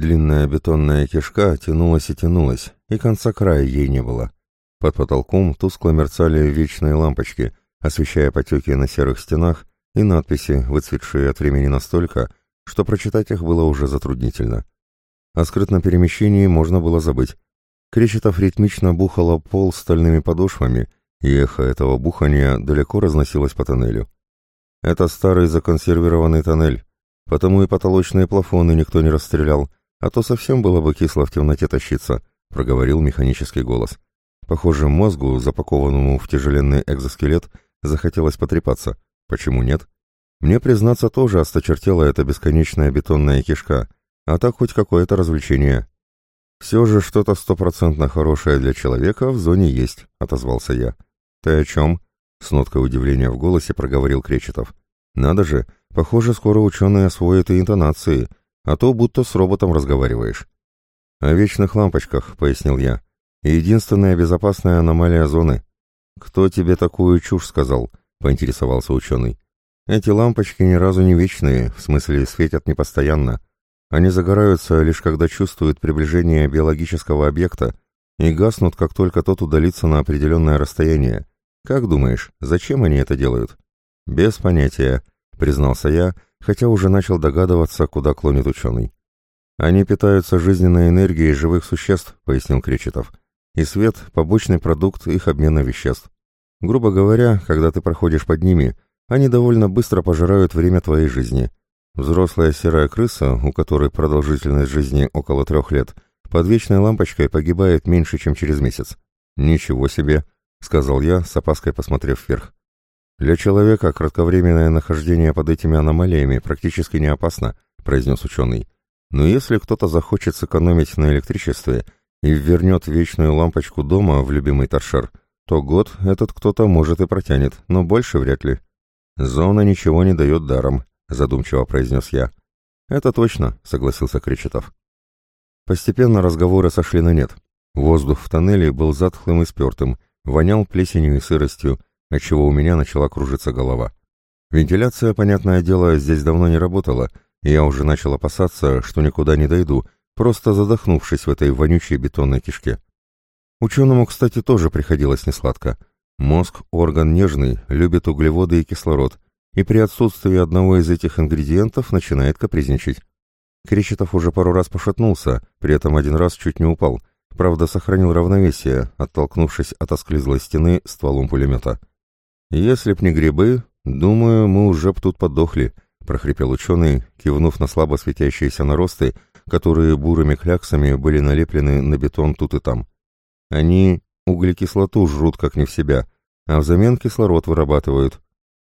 Длинная бетонная кишка тянулась и тянулась, и конца края ей не было. Под потолком тускло мерцали вечные лампочки, освещая потеки на серых стенах и надписи, выцветшие от времени настолько, что прочитать их было уже затруднительно. О скрытном перемещении можно было забыть. Кречетов ритмично бухало пол стальными подошвами, и эхо этого бухания далеко разносилось по тоннелю. Это старый законсервированный тоннель, потому и потолочные плафоны никто не расстрелял, а то совсем было бы кисло в темноте тащиться, проговорил механический голос. Похоже, мозгу, запакованному в тяжеленный экзоскелет, захотелось потрепаться. Почему нет? Мне, признаться, тоже осточертела эта бесконечная бетонная кишка, а так хоть какое-то развлечение. «Все же что-то стопроцентно хорошее для человека в зоне есть», — отозвался я. «Ты о чем?» — с ноткой удивления в голосе проговорил Кречетов. «Надо же, похоже, скоро ученые освоят и интонации, а то будто с роботом разговариваешь». «О вечных лампочках», — пояснил я. «Единственная безопасная аномалия зоны». «Кто тебе такую чушь сказал?» — поинтересовался ученый. «Эти лампочки ни разу не вечные, в смысле светят непостоянно. Они загораются лишь когда чувствуют приближение биологического объекта и гаснут, как только тот удалится на определенное расстояние. Как думаешь, зачем они это делают?» «Без понятия», — признался я, хотя уже начал догадываться, куда клонит ученый. «Они питаются жизненной энергией живых существ», — пояснил Кречетов. «И свет — побочный продукт их обмена веществ. Грубо говоря, когда ты проходишь под ними, они довольно быстро пожирают время твоей жизни. Взрослая серая крыса, у которой продолжительность жизни около трех лет, под вечной лампочкой погибает меньше, чем через месяц. «Ничего себе!» — сказал я, с опаской посмотрев вверх. «Для человека кратковременное нахождение под этими аномалиями практически не опасно», — произнес ученый. «Но если кто-то захочет сэкономить на электричестве и вернет вечную лампочку дома в любимый торшер, то год этот кто-то может и протянет, но больше вряд ли. Зона ничего не дает даром, задумчиво произнес я. Это точно, согласился Кречетов. Постепенно разговоры сошли на нет. Воздух в тоннеле был затхлым и спертым, вонял плесенью и сыростью, отчего у меня начала кружиться голова. Вентиляция, понятное дело, здесь давно не работала, и я уже начал опасаться, что никуда не дойду, просто задохнувшись в этой вонючей бетонной кишке. Ученому, кстати, тоже приходилось несладко. Мозг – орган нежный, любит углеводы и кислород, и при отсутствии одного из этих ингредиентов начинает капризничать. Кречетов уже пару раз пошатнулся, при этом один раз чуть не упал, правда сохранил равновесие, оттолкнувшись от осклизлой стены стволом пулемета. «Если б не грибы, думаю, мы уже б тут подохли», — прохрипел ученый, кивнув на слабо светящиеся наросты, которые бурыми кляксами были налеплены на бетон тут и там. Они углекислоту жрут как не в себя, а взамен кислород вырабатывают.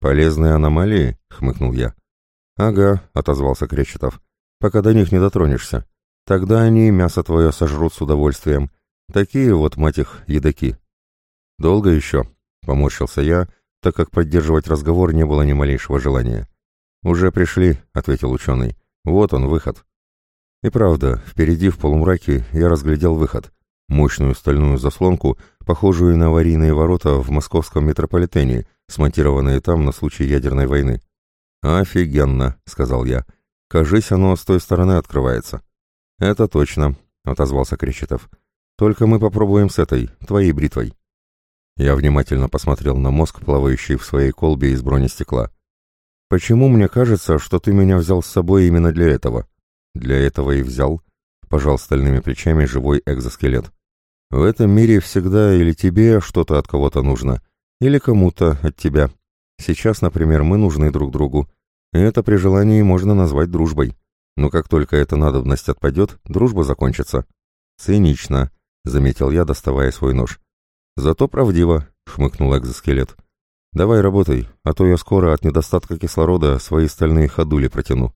«Полезные аномалии?» — хмыкнул я. «Ага», — отозвался Кречетов, — «пока до них не дотронешься. Тогда они мясо твое сожрут с удовольствием. Такие вот, мать их, едоки». «Долго еще?» — поморщился я, так как поддерживать разговор не было ни малейшего желания. «Уже пришли», — ответил ученый. «Вот он, выход». И правда, впереди в полумраке я разглядел выход мощную стальную заслонку, похожую на аварийные ворота в московском метрополитене, смонтированные там на случай ядерной войны. «Офигенно», — сказал я. «Кажись, оно с той стороны открывается». «Это точно», — отозвался Кречетов. «Только мы попробуем с этой, твоей бритвой». Я внимательно посмотрел на мозг, плавающий в своей колбе из бронестекла. «Почему мне кажется, что ты меня взял с собой именно для этого?» «Для этого и взял», — пожал стальными плечами живой экзоскелет. В этом мире всегда или тебе что-то от кого-то нужно, или кому-то от тебя. Сейчас, например, мы нужны друг другу, и это при желании можно назвать дружбой. Но как только эта надобность отпадет, дружба закончится. Цинично, заметил я, доставая свой нож. Зато правдиво, хмыкнул экзоскелет. Давай работай, а то я скоро от недостатка кислорода свои стальные ходули протяну.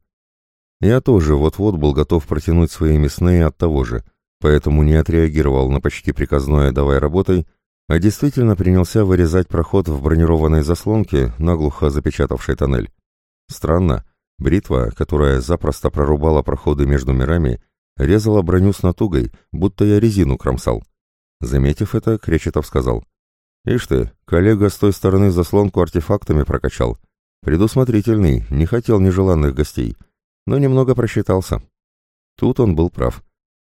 Я тоже вот-вот был готов протянуть свои мясные от того же, поэтому не отреагировал на почти приказное «давай работай», а действительно принялся вырезать проход в бронированной заслонке, наглухо запечатавшей тоннель. Странно, бритва, которая запросто прорубала проходы между мирами, резала броню с натугой, будто я резину кромсал. Заметив это, Кречетов сказал. «Ишь ты, коллега с той стороны заслонку артефактами прокачал. Предусмотрительный, не хотел нежеланных гостей, но немного просчитался. Тут он был прав.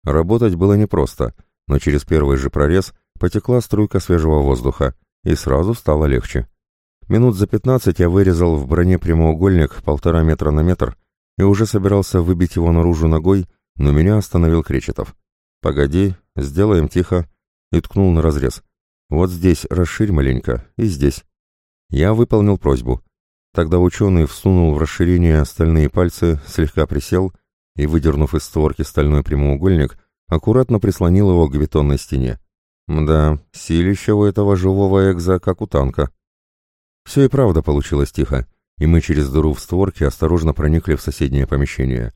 Работать было непросто, но через первый же прорез потекла струйка свежего воздуха, и сразу стало легче. Минут за пятнадцать я вырезал в броне прямоугольник полтора метра на метр и уже собирался выбить его наружу ногой, но меня остановил Кречетов. «Погоди, сделаем тихо», и ткнул на разрез. «Вот здесь расширь маленько, и здесь». Я выполнил просьбу. Тогда ученый всунул в расширение стальные пальцы, слегка присел и, выдернув из створки стальной прямоугольник, аккуратно прислонил его к бетонной стене. Да, силище у этого живого экза, как у танка. Все и правда получилось тихо, и мы через дыру в створке осторожно проникли в соседнее помещение.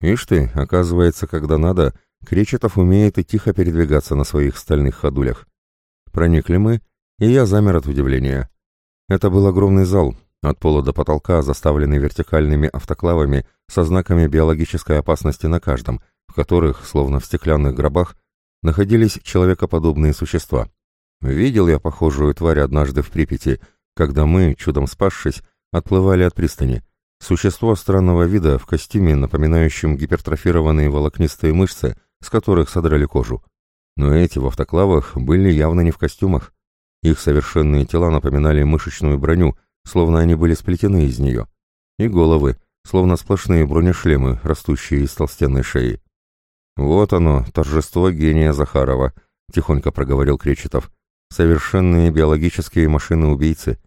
Ишь ты, оказывается, когда надо, Кречетов умеет и тихо передвигаться на своих стальных ходулях. Проникли мы, и я замер от удивления. Это был огромный зал, от пола до потолка, заставленный вертикальными автоклавами со знаками биологической опасности на каждом, в которых, словно в стеклянных гробах, находились человекоподобные существа. Видел я похожую тварь однажды в Припяти, когда мы, чудом спасшись, отплывали от пристани. Существо странного вида в костюме, напоминающем гипертрофированные волокнистые мышцы, с которых содрали кожу. Но эти в автоклавах были явно не в костюмах. Их совершенные тела напоминали мышечную броню, словно они были сплетены из нее. И головы, словно сплошные бронешлемы, растущие из толстенной шеи. «Вот оно, торжество гения Захарова», — тихонько проговорил Кречетов. «Совершенные биологические машины-убийцы.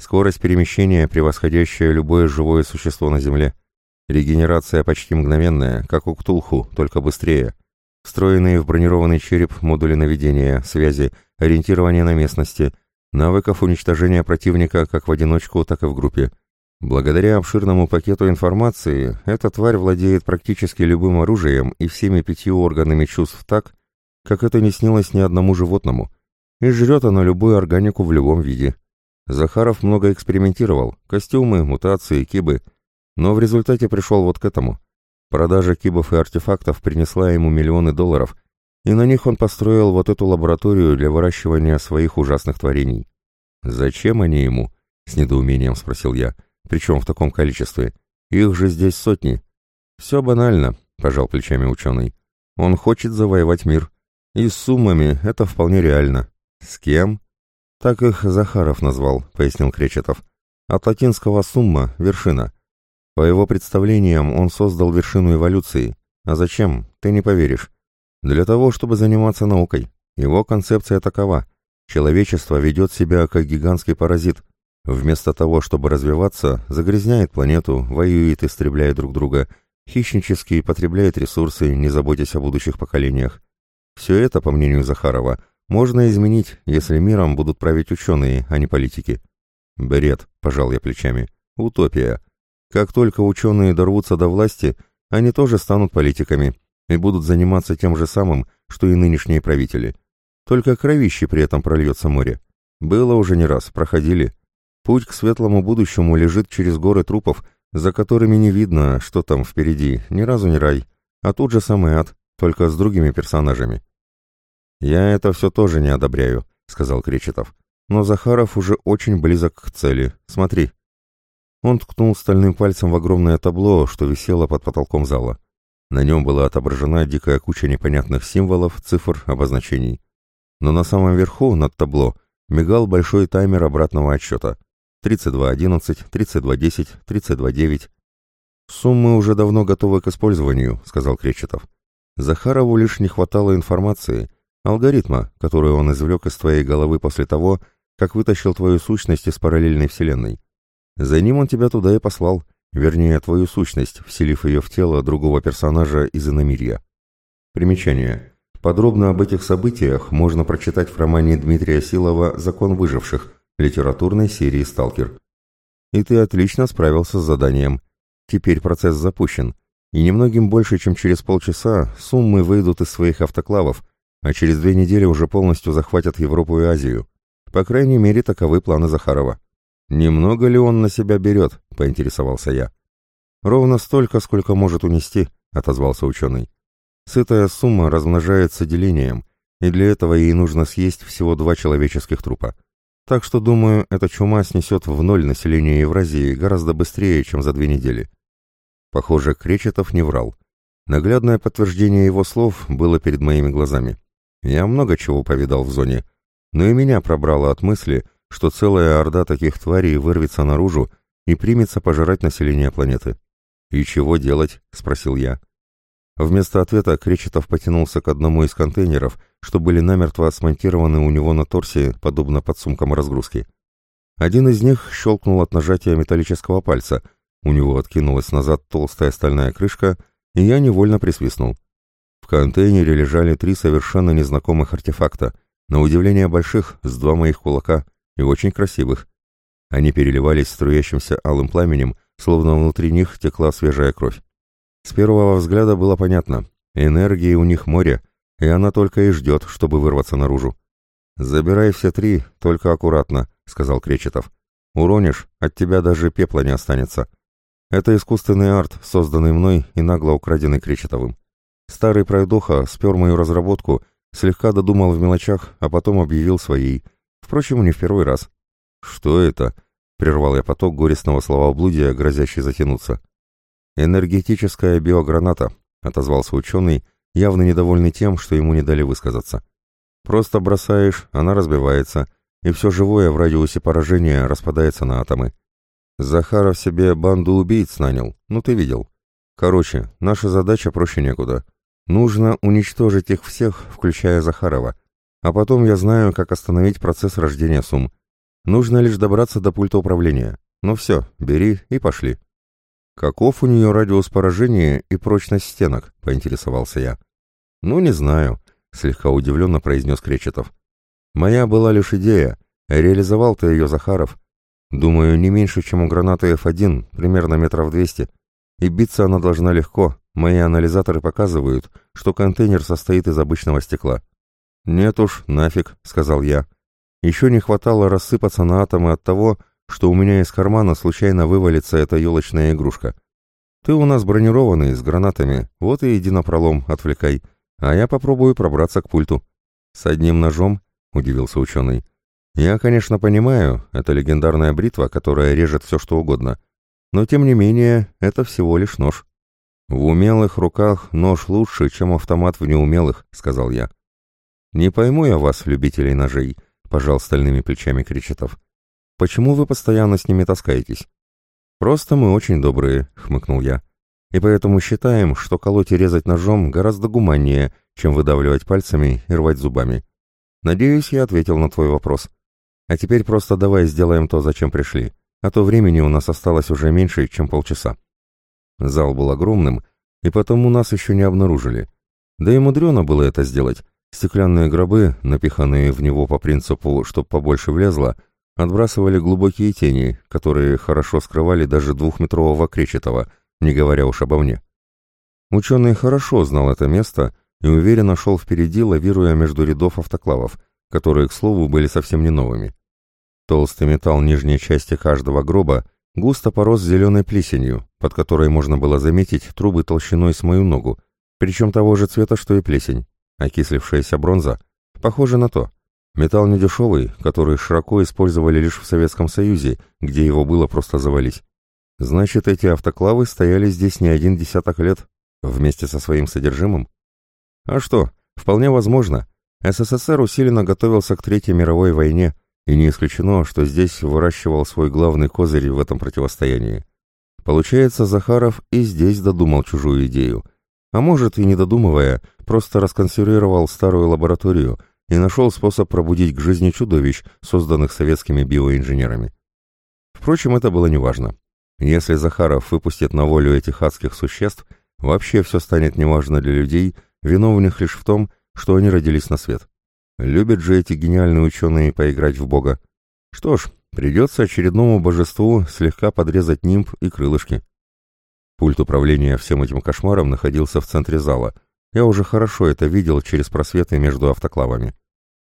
Скорость перемещения, превосходящая любое живое существо на Земле. Регенерация почти мгновенная, как у Ктулху, только быстрее. Встроенные в бронированный череп модули наведения, связи, ориентирования на местности, навыков уничтожения противника как в одиночку, так и в группе. Благодаря обширному пакету информации, эта тварь владеет практически любым оружием и всеми пятью органами чувств так, как это не снилось ни одному животному, и жрет она любую органику в любом виде. Захаров много экспериментировал, костюмы, мутации, кибы, но в результате пришел вот к этому. Продажа кибов и артефактов принесла ему миллионы долларов, и на них он построил вот эту лабораторию для выращивания своих ужасных творений. «Зачем они ему?» — с недоумением спросил я. «Причем в таком количестве? Их же здесь сотни». «Все банально», — пожал плечами ученый. «Он хочет завоевать мир. И с суммами это вполне реально». «С кем?» «Так их Захаров назвал», — пояснил Кречетов. «От латинского «сумма» — вершина. По его представлениям, он создал вершину эволюции. А зачем? Ты не поверишь. Для того, чтобы заниматься наукой. Его концепция такова. Человечество ведет себя как гигантский паразит. Вместо того, чтобы развиваться, загрязняет планету, воюет, истребляя друг друга, хищнически потребляет ресурсы, не заботясь о будущих поколениях. Все это, по мнению Захарова, можно изменить, если миром будут править ученые, а не политики. Бред, пожал я плечами. Утопия. Как только ученые дорвутся до власти, они тоже станут политиками и будут заниматься тем же самым, что и нынешние правители. Только кровище при этом прольется море. Было уже не раз, проходили. Путь к светлому будущему лежит через горы трупов, за которыми не видно, что там впереди, ни разу не рай, а тут же самый ад, только с другими персонажами. «Я это все тоже не одобряю», — сказал Кречетов. «Но Захаров уже очень близок к цели. Смотри». Он ткнул стальным пальцем в огромное табло, что висело под потолком зала. На нем была отображена дикая куча непонятных символов, цифр, обозначений. Но на самом верху, над табло, мигал большой таймер обратного отсчета. 32.11, 32.10, 32.9. «Суммы уже давно готовы к использованию», — сказал Кречетов. «Захарову лишь не хватало информации, алгоритма, который он извлек из твоей головы после того, как вытащил твою сущность из параллельной вселенной. За ним он тебя туда и послал, вернее, твою сущность, вселив ее в тело другого персонажа из иномирья. Примечание. Подробно об этих событиях можно прочитать в романе Дмитрия Силова «Закон выживших» литературной серии «Сталкер». И ты отлично справился с заданием. Теперь процесс запущен, и немногим больше, чем через полчаса, суммы выйдут из своих автоклавов, а через две недели уже полностью захватят Европу и Азию. По крайней мере, таковы планы Захарова. «Немного ли он на себя берет?» — поинтересовался я. «Ровно столько, сколько может унести», — отозвался ученый. «Сытая сумма размножается делением, и для этого ей нужно съесть всего два человеческих трупа. Так что, думаю, эта чума снесет в ноль население Евразии гораздо быстрее, чем за две недели». Похоже, Кречетов не врал. Наглядное подтверждение его слов было перед моими глазами. Я много чего повидал в зоне, но и меня пробрало от мысли, что целая орда таких тварей вырвется наружу и примется пожирать население планеты. «И чего делать?» — спросил я. Вместо ответа Кречетов потянулся к одному из контейнеров, что были намертво смонтированы у него на торсе, подобно подсумкам разгрузки. Один из них щелкнул от нажатия металлического пальца, у него откинулась назад толстая стальная крышка, и я невольно присвистнул. В контейнере лежали три совершенно незнакомых артефакта, на удивление больших, с два моих кулака, и очень красивых. Они переливались струящимся алым пламенем, словно внутри них текла свежая кровь. С первого взгляда было понятно, энергии у них море, и она только и ждет, чтобы вырваться наружу. «Забирай все три, только аккуратно», — сказал Кречетов. «Уронишь, от тебя даже пепла не останется. Это искусственный арт, созданный мной и нагло украденный Кречетовым. Старый пройдоха спер мою разработку, слегка додумал в мелочах, а потом объявил своей. Впрочем, не в первый раз. «Что это?» — прервал я поток горестного словоблудия, грозящий затянуться. «Энергетическая биограната», — отозвался ученый, явно недовольный тем, что ему не дали высказаться. «Просто бросаешь, она разбивается, и все живое в радиусе поражения распадается на атомы. Захаров себе банду убийц нанял, ну ты видел. Короче, наша задача проще некуда. Нужно уничтожить их всех, включая Захарова. А потом я знаю, как остановить процесс рождения сумм. Нужно лишь добраться до пульта управления. Ну все, бери и пошли. Каков у нее радиус поражения и прочность стенок, поинтересовался я. Ну, не знаю, слегка удивленно произнес Кречетов. Моя была лишь идея, реализовал-то ее Захаров, Думаю, не меньше, чем у гранаты F1, примерно метров 200. И биться она должна легко. Мои анализаторы показывают, что контейнер состоит из обычного стекла. «Нет уж, нафиг», — сказал я. «Еще не хватало рассыпаться на атомы от того, что у меня из кармана случайно вывалится эта елочная игрушка. Ты у нас бронированный, с гранатами, вот и иди на пролом, отвлекай, а я попробую пробраться к пульту». «С одним ножом?» — удивился ученый. Я, конечно, понимаю, это легендарная бритва, которая режет все что угодно, но тем не менее, это всего лишь нож. В умелых руках нож лучше, чем автомат в неумелых, сказал я. Не пойму я вас, любителей ножей, пожал стальными плечами Кречетов. Почему вы постоянно с ними таскаетесь? Просто мы очень добрые, хмыкнул я. И поэтому считаем, что колоть и резать ножом гораздо гуманнее, чем выдавливать пальцами и рвать зубами. Надеюсь, я ответил на твой вопрос. А теперь просто давай сделаем то, зачем пришли, а то времени у нас осталось уже меньше, чем полчаса. Зал был огромным, и потому нас еще не обнаружили. Да и мудрено было это сделать. Стеклянные гробы, напиханные в него по принципу, чтоб побольше влезло, отбрасывали глубокие тени, которые хорошо скрывали даже двухметрового кречетого, не говоря уж обо мне. Ученый хорошо знал это место и уверенно шел впереди, лавируя между рядов автоклавов, которые, к слову, были совсем не новыми. Толстый металл нижней части каждого гроба густо порос зеленой плесенью, под которой можно было заметить трубы толщиной с мою ногу, причем того же цвета, что и плесень. Окислившаяся бронза. Похоже на то. Металл недешевый, который широко использовали лишь в Советском Союзе, где его было просто завались. Значит, эти автоклавы стояли здесь не один десяток лет, вместе со своим содержимым? А что, вполне возможно. СССР усиленно готовился к Третьей мировой войне, и не исключено, что здесь выращивал свой главный козырь в этом противостоянии. Получается, Захаров и здесь додумал чужую идею. А может, и не додумывая, просто расконсервировал старую лабораторию и нашел способ пробудить к жизни чудовищ, созданных советскими биоинженерами. Впрочем, это было неважно. Если Захаров выпустит на волю этих адских существ, вообще все станет неважно для людей, виновных лишь в том, что они родились на свет. Любят же эти гениальные ученые поиграть в Бога. Что ж, придется очередному божеству слегка подрезать нимб и крылышки. Пульт управления всем этим кошмаром находился в центре зала. Я уже хорошо это видел через просветы между автоклавами.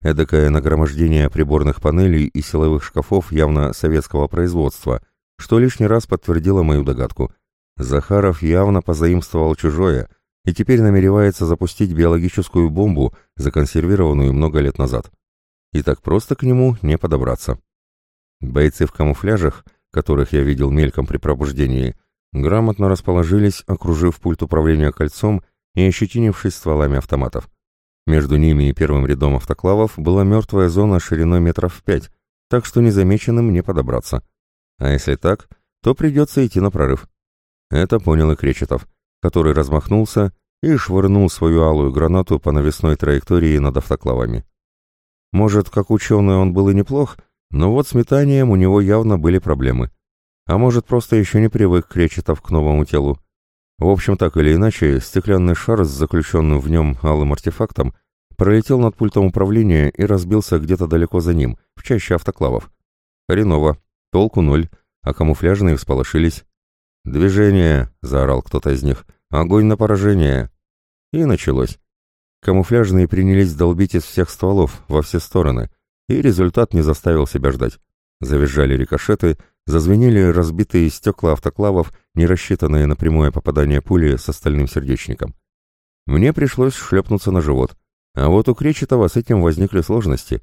Эдакое нагромождение приборных панелей и силовых шкафов явно советского производства, что лишний раз подтвердило мою догадку. Захаров явно позаимствовал чужое — и теперь намеревается запустить биологическую бомбу, законсервированную много лет назад. И так просто к нему не подобраться. Бойцы в камуфляжах, которых я видел мельком при пробуждении, грамотно расположились, окружив пульт управления кольцом и ощетинившись стволами автоматов. Между ними и первым рядом автоклавов была мертвая зона шириной метров пять, так что незамеченным не подобраться. А если так, то придется идти на прорыв. Это понял и Кречетов, который размахнулся и швырнул свою алую гранату по навесной траектории над автоклавами. Может, как ученый он был и неплох, но вот с метанием у него явно были проблемы. А может, просто еще не привык Кречетов к новому телу. В общем, так или иначе, стеклянный шар с заключенным в нем алым артефактом пролетел над пультом управления и разбился где-то далеко за ним, в чаще автоклавов. Хреново, толку ноль, а камуфляжные всполошились. «Движение!» — заорал кто-то из них. «Огонь на поражение!» И началось. Камуфляжные принялись долбить из всех стволов, во все стороны, и результат не заставил себя ждать. Завизжали рикошеты, зазвенели разбитые стекла автоклавов, не рассчитанные на прямое попадание пули с остальным сердечником. Мне пришлось шлепнуться на живот, а вот у Кречетова с этим возникли сложности.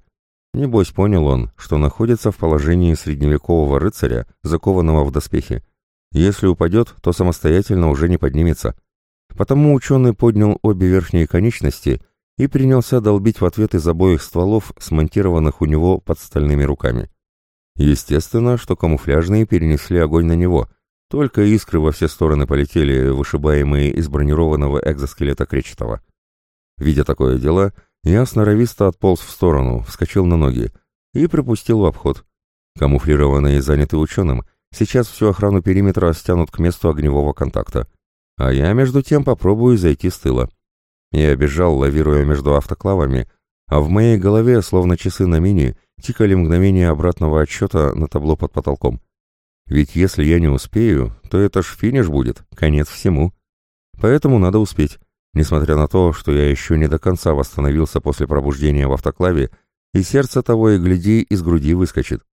Небось понял он, что находится в положении средневекового рыцаря, закованного в доспехи. Если упадет, то самостоятельно уже не поднимется. Потому ученый поднял обе верхние конечности и принялся долбить в ответ из обоих стволов, смонтированных у него под стальными руками. Естественно, что камуфляжные перенесли огонь на него, только искры во все стороны полетели, вышибаемые из бронированного экзоскелета Кречетова. Видя такое дело, я сноровисто отполз в сторону, вскочил на ноги и припустил в обход. Камуфлированные заняты ученым, сейчас всю охрану периметра стянут к месту огневого контакта. А я, между тем, попробую зайти с тыла. Я бежал, лавируя между автоклавами, а в моей голове, словно часы на мини, тикали мгновения обратного отсчета на табло под потолком. Ведь если я не успею, то это ж финиш будет, конец всему. Поэтому надо успеть, несмотря на то, что я еще не до конца восстановился после пробуждения в автоклаве, и сердце того и гляди из груди выскочит.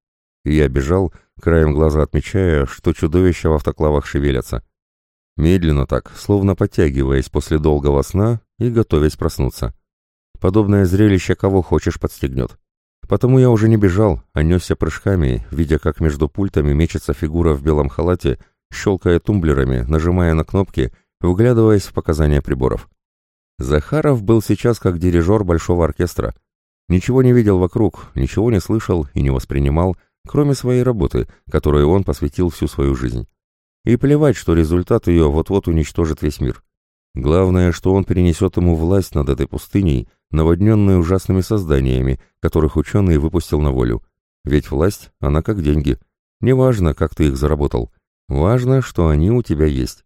И я бежал, краем глаза отмечая, что чудовища в автоклавах шевелятся. Медленно так, словно подтягиваясь после долгого сна и готовясь проснуться. Подобное зрелище кого хочешь подстегнет. Потому я уже не бежал, а несся прыжками, видя, как между пультами мечется фигура в белом халате, щелкая тумблерами, нажимая на кнопки, вглядываясь в показания приборов. Захаров был сейчас как дирижер большого оркестра. Ничего не видел вокруг, ничего не слышал и не воспринимал, кроме своей работы, которой он посвятил всю свою жизнь. И плевать, что результат ее вот-вот уничтожит весь мир. Главное, что он перенесет ему власть над этой пустыней, наводненной ужасными созданиями, которых ученый выпустил на волю. Ведь власть, она как деньги. Неважно, как ты их заработал. Важно, что они у тебя есть.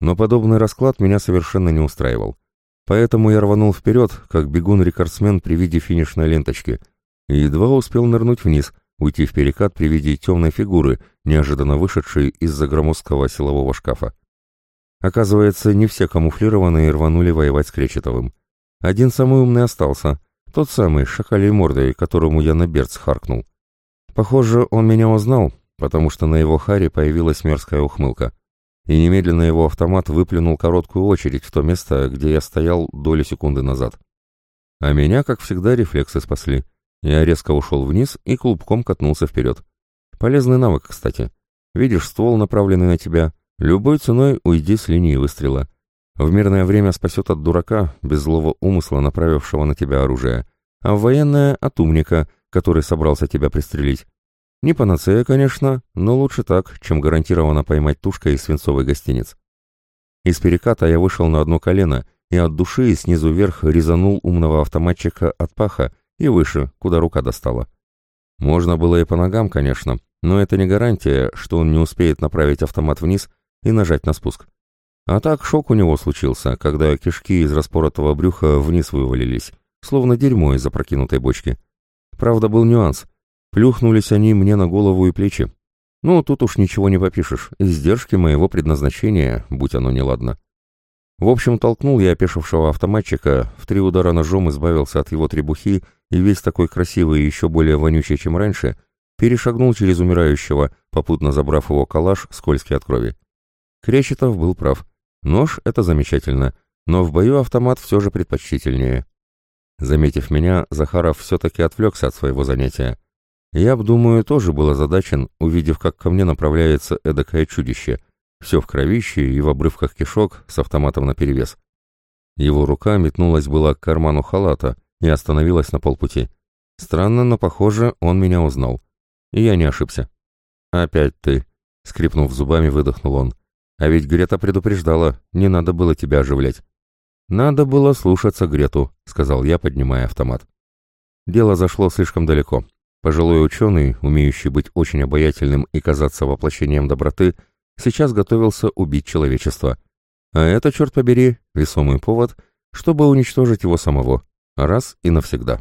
Но подобный расклад меня совершенно не устраивал. Поэтому я рванул вперед, как бегун-рекордсмен при виде финишной ленточки, и едва успел нырнуть вниз, уйти в перекат при виде темной фигуры, неожиданно вышедшей из-за громоздкого силового шкафа. Оказывается, не все камуфлированные рванули воевать с Кречетовым. Один самый умный остался, тот самый, шакалей мордой, которому я на берц харкнул. Похоже, он меня узнал, потому что на его харе появилась мерзкая ухмылка. И немедленно его автомат выплюнул короткую очередь в то место, где я стоял доли секунды назад. А меня, как всегда, рефлексы спасли. Я резко ушел вниз и клубком катнулся вперед. Полезный навык, кстати. Видишь ствол, направленный на тебя. Любой ценой уйди с линии выстрела. В мирное время спасет от дурака, без злого умысла, направившего на тебя оружие, а в военное — от умника, который собрался тебя пристрелить. Не панацея, конечно, но лучше так, чем гарантированно поймать тушкой из свинцовой гостиниц. Из переката я вышел на одно колено и от души снизу вверх резанул умного автоматчика от паха, и выше, куда рука достала. Можно было и по ногам, конечно, но это не гарантия, что он не успеет направить автомат вниз и нажать на спуск. А так шок у него случился, когда кишки из распоротого брюха вниз вывалились, словно дерьмо из опрокинутой бочки. Правда, был нюанс. Плюхнулись они мне на голову и плечи. Ну, тут уж ничего не попишешь, издержки моего предназначения, будь оно неладно. В общем, толкнул я опешившего автоматчика, в три удара ножом избавился от его требухи и весь такой красивый и еще более вонючий, чем раньше, перешагнул через умирающего, попутно забрав его калаш, скользкий от крови. Кречетов был прав. Нож — это замечательно, но в бою автомат все же предпочтительнее. Заметив меня, Захаров все-таки отвлекся от своего занятия. Я думаю, тоже был озадачен, увидев, как ко мне направляется эдакое чудище — все в кровище и в обрывках кишок с автоматом наперевес. Его рука метнулась была к карману халата и остановилась на полпути. Странно, но, похоже, он меня узнал. И я не ошибся. «Опять ты!» — скрипнув зубами, выдохнул он. «А ведь Грета предупреждала, не надо было тебя оживлять». «Надо было слушаться Грету», — сказал я, поднимая автомат. Дело зашло слишком далеко. Пожилой ученый, умеющий быть очень обаятельным и казаться воплощением доброты, сейчас готовился убить человечество. А это, черт побери, весомый повод, чтобы уничтожить его самого, раз и навсегда.